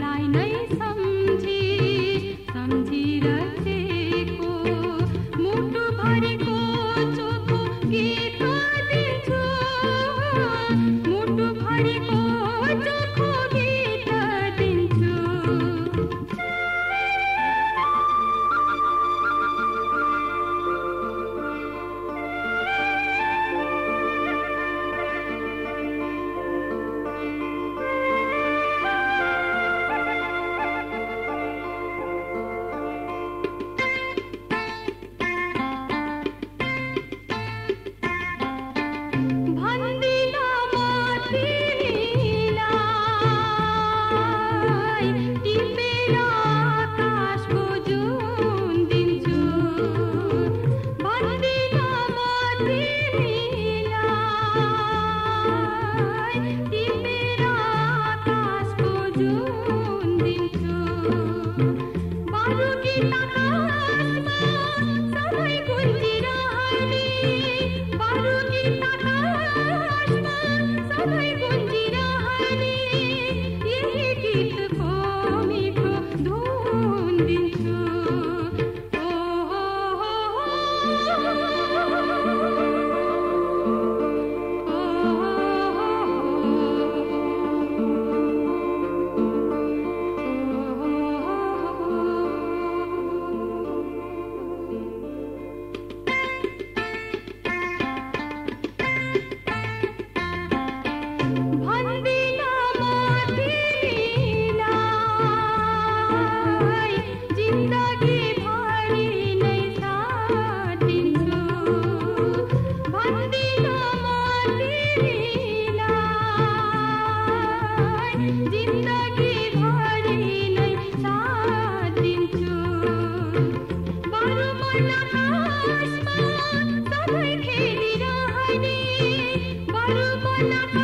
line. Thank you.